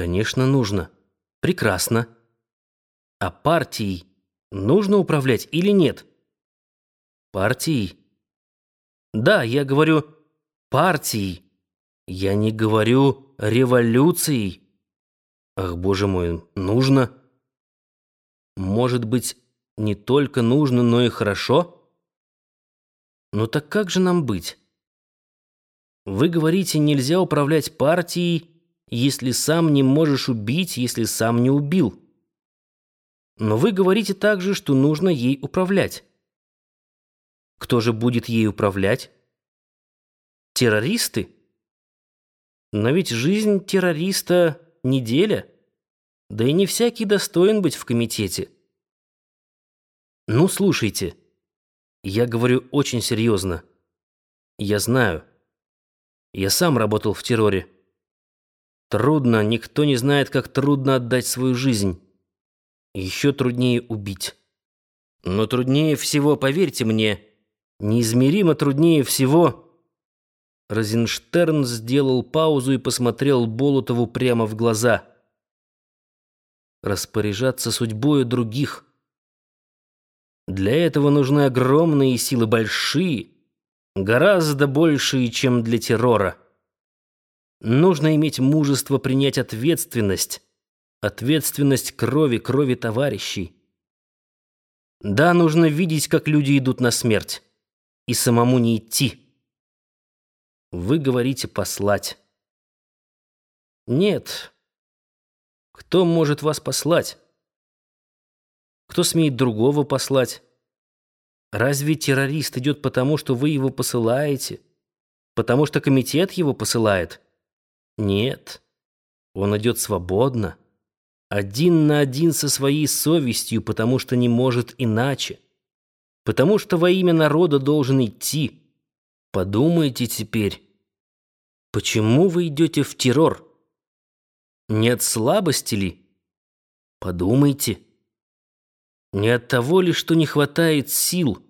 Конечно, нужно. Прекрасно. А партией нужно управлять или нет? Партией? Да, я говорю партией. Я не говорю революцией. Ах, боже мой, нужно. Может быть, не только нужно, но и хорошо? Ну так как же нам быть? Вы говорите, нельзя управлять партией, если сам не можешь убить, если сам не убил. Но вы говорите также, что нужно ей управлять. Кто же будет ей управлять? Террористы? Но ведь жизнь террориста — неделя. Да и не всякий достоин быть в комитете. Ну, слушайте. Я говорю очень серьезно. Я знаю. Я сам работал в терроре. Трудно, никто не знает, как трудно отдать свою жизнь. Еще труднее убить. Но труднее всего, поверьте мне, неизмеримо труднее всего... Розенштерн сделал паузу и посмотрел Болотову прямо в глаза. Распоряжаться судьбою других. Для этого нужны огромные силы, большие, гораздо большие, чем для террора. Нужно иметь мужество принять ответственность, ответственность крови, крови товарищей. Да, нужно видеть, как люди идут на смерть, и самому не идти. Вы говорите послать. Нет. Кто может вас послать? Кто смеет другого послать? Разве террорист идет потому, что вы его посылаете? Потому что комитет его посылает? Нет. Он идет свободно, один на один со своей совестью, потому что не может иначе. Потому что во имя народа должен идти. Подумайте теперь, почему вы идете в террор? Нет слабости ли? Подумайте. Не от того ли, что не хватает сил?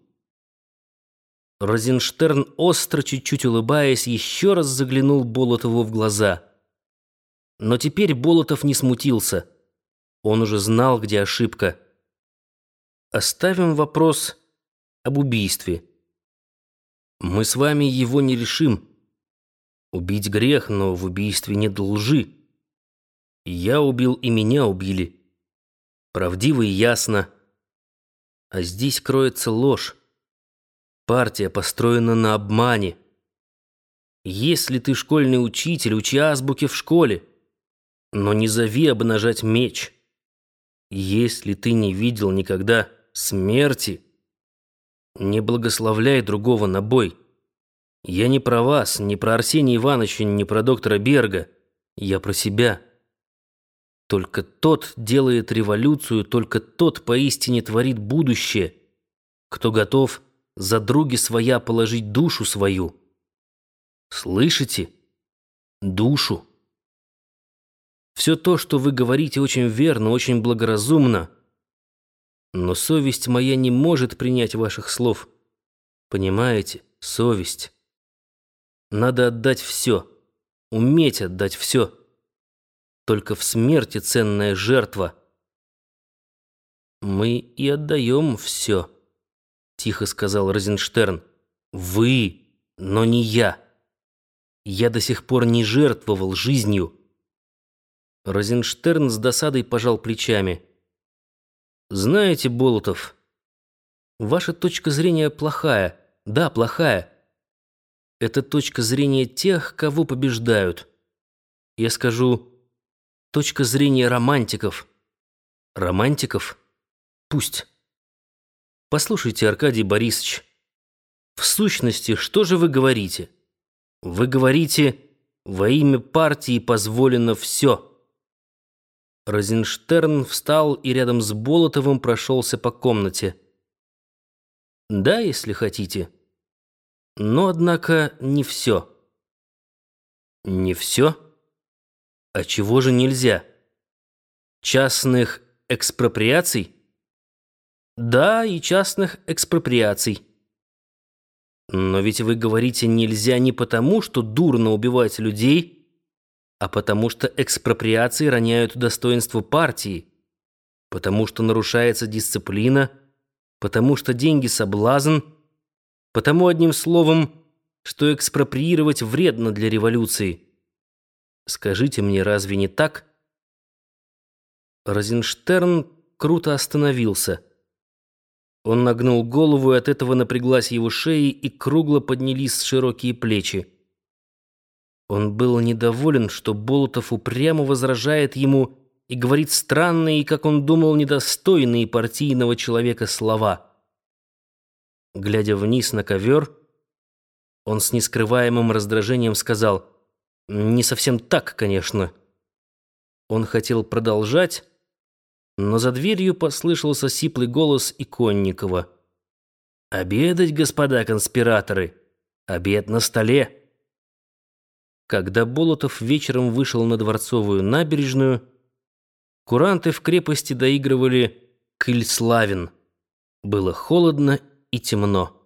Розенштерн, остро чуть-чуть улыбаясь, еще раз заглянул Болотову в глаза. Но теперь Болотов не смутился. Он уже знал, где ошибка. Оставим вопрос об убийстве. Мы с вами его не решим. Убить грех, но в убийстве нет лжи. Я убил, и меня убили. Правдиво и ясно. А здесь кроется ложь. Партия построена на обмане. Если ты школьный учитель, учи азбуки в школе. Но не зови обнажать меч. Если ты не видел никогда смерти, не благословляй другого на бой. Я не про вас, не про Арсения Ивановича, не про доктора Берга. Я про себя. Только тот делает революцию, только тот поистине творит будущее, кто готов за други своя положить душу свою. Слышите? Душу. Все то, что вы говорите, очень верно, очень благоразумно. Но совесть моя не может принять ваших слов. Понимаете? Совесть. Надо отдать все. Уметь отдать все. Только в смерти ценная жертва. Мы и отдаем все тихо сказал Розенштерн. Вы, но не я. Я до сих пор не жертвовал жизнью. Розенштерн с досадой пожал плечами. Знаете, Болотов, ваша точка зрения плохая. Да, плохая. Это точка зрения тех, кого побеждают. Я скажу, точка зрения романтиков. Романтиков? Пусть. Послушайте, Аркадий Борисович, в сущности, что же вы говорите? Вы говорите, во имя партии позволено все. Розенштерн встал и рядом с Болотовым прошелся по комнате. Да, если хотите. Но, однако, не все. Не все? А чего же нельзя? Частных экспроприаций? Да, и частных экспроприаций. Но ведь вы говорите, нельзя не потому, что дурно убивать людей, а потому что экспроприации роняют достоинство партии, потому что нарушается дисциплина, потому что деньги соблазн, потому одним словом, что экспроприировать вредно для революции. Скажите мне, разве не так? Розенштерн круто остановился. Он нагнул голову, и от этого напряглась его шея, и кругло поднялись широкие плечи. Он был недоволен, что Болотов упрямо возражает ему и говорит странные как он думал, недостойные партийного человека слова. Глядя вниз на ковер, он с нескрываемым раздражением сказал «Не совсем так, конечно». Он хотел продолжать, но за дверью послышался сиплый голос Иконникова. «Обедать, господа конспираторы! Обед на столе!» Когда Болотов вечером вышел на Дворцовую набережную, куранты в крепости доигрывали «Кыльславин». Было холодно и темно.